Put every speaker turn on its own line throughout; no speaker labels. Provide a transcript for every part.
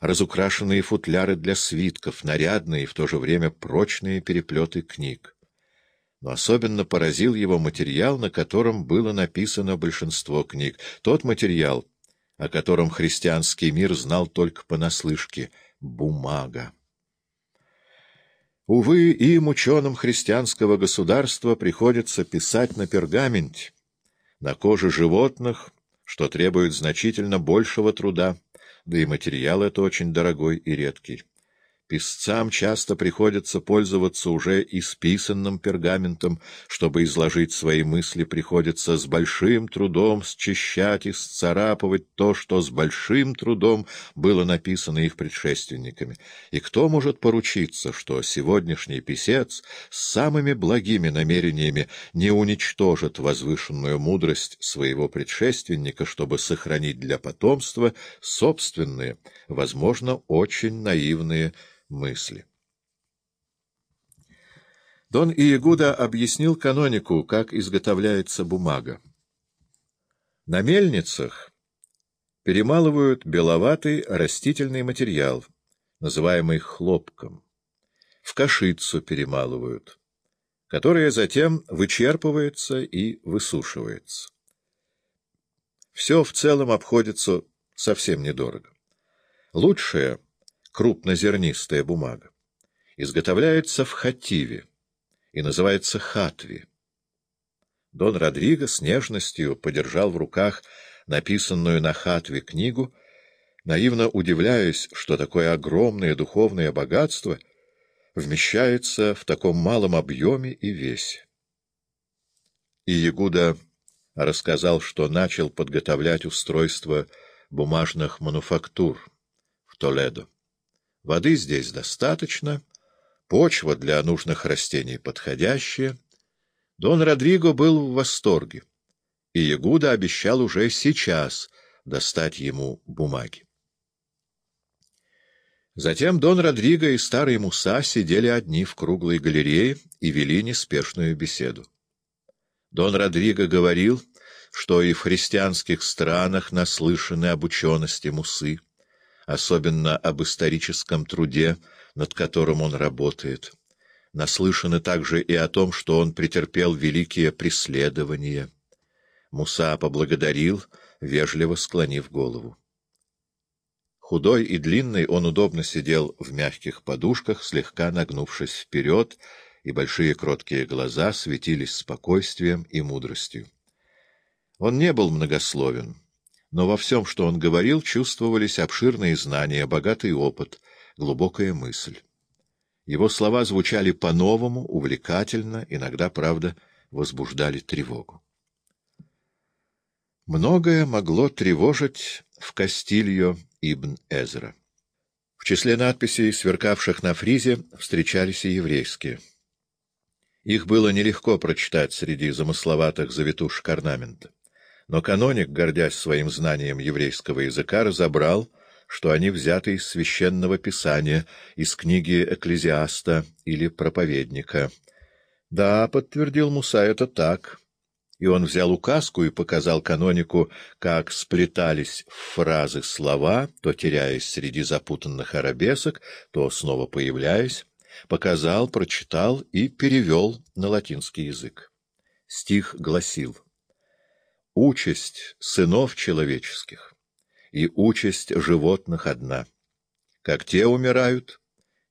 разукрашенные футляры для свитков, нарядные и в то же время прочные переплеты книг. Но особенно поразил его материал, на котором было написано большинство книг. Тот материал, о котором христианский мир знал только понаслышке — бумага. Увы, им, ученым христианского государства, приходится писать на пергаменте, на коже животных, что требует значительно большего труда, да и материал это очень дорогой и редкий. Писцам часто приходится пользоваться уже исписанным пергаментом. Чтобы изложить свои мысли, приходится с большим трудом счищать и сцарапывать то, что с большим трудом было написано их предшественниками. И кто может поручиться, что сегодняшний писец с самыми благими намерениями не уничтожит возвышенную мудрость своего предшественника, чтобы сохранить для потомства собственные, возможно, очень наивные мысли. Дон Иегуда объяснил канонику, как изготовляется бумага. На мельницах перемалывают беловатый растительный материал, называемый хлопком. В кашицу перемалывают, которая затем вычерпывается и высушивается. Все в целом обходится совсем недорого. Лучшее — крупнозернистая бумага. Изготовляется в хативе и называется хатви. Дон Родриго с нежностью подержал в руках написанную на хатве книгу, наивно удивляясь, что такое огромное духовное богатство вмещается в таком малом объеме и весе. И Ягуда рассказал, что начал подготовлять устройство бумажных мануфактур в Толедо. Воды здесь достаточно, почва для нужных растений подходящая. Дон Родриго был в восторге, и Ягуда обещал уже сейчас достать ему бумаги. Затем Дон Родриго и старый Муса сидели одни в круглой галерее и вели неспешную беседу. Дон Родриго говорил, что и в христианских странах наслышаны об учености Мусы особенно об историческом труде, над которым он работает. Наслышаны также и о том, что он претерпел великие преследования. Муса поблагодарил, вежливо склонив голову. Худой и длинный он удобно сидел в мягких подушках, слегка нагнувшись вперед, и большие кроткие глаза светились спокойствием и мудростью. Он не был многословен но во всем, что он говорил, чувствовались обширные знания, богатый опыт, глубокая мысль. Его слова звучали по-новому, увлекательно, иногда, правда, возбуждали тревогу. Многое могло тревожить в Кастильо Ибн Эзра. В числе надписей, сверкавших на фризе, встречались и еврейские. Их было нелегко прочитать среди замысловатых завитушек орнамента. Но каноник, гордясь своим знанием еврейского языка, разобрал, что они взяты из священного писания, из книги Экклезиаста или проповедника. «Да», — подтвердил Муса, — «это так». И он взял указку и показал канонику, как сплетались в фразы слова, то теряясь среди запутанных арабесок, то снова появляясь, показал, прочитал и перевел на латинский язык. Стих гласил — Участь сынов человеческих и участь животных одна. Как те умирают,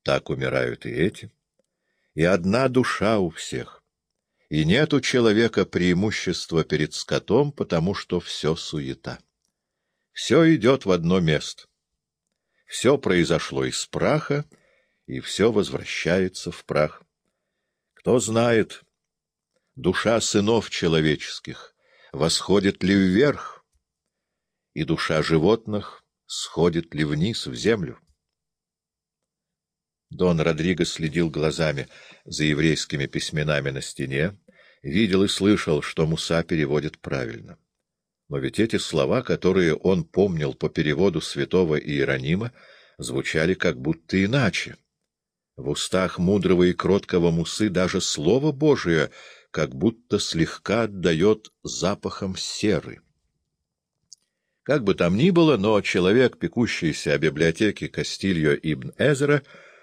так умирают и эти. И одна душа у всех. И нет у человека преимущества перед скотом, потому что все суета. Все идет в одно место. Все произошло из праха, и все возвращается в прах. Кто знает, душа сынов человеческих восходит ли вверх, и душа животных сходит ли вниз в землю. Дон Родриго следил глазами за еврейскими письменами на стене, видел и слышал, что Муса переводит правильно. Но ведь эти слова, которые он помнил по переводу святого Иеронима, звучали как будто иначе. В устах мудрого и кроткого Мусы даже Слово Божие как будто слегка отдает запахом серы. Как бы там ни было, но человек, пекущийся о библиотеке Кастильо ибн Эзера,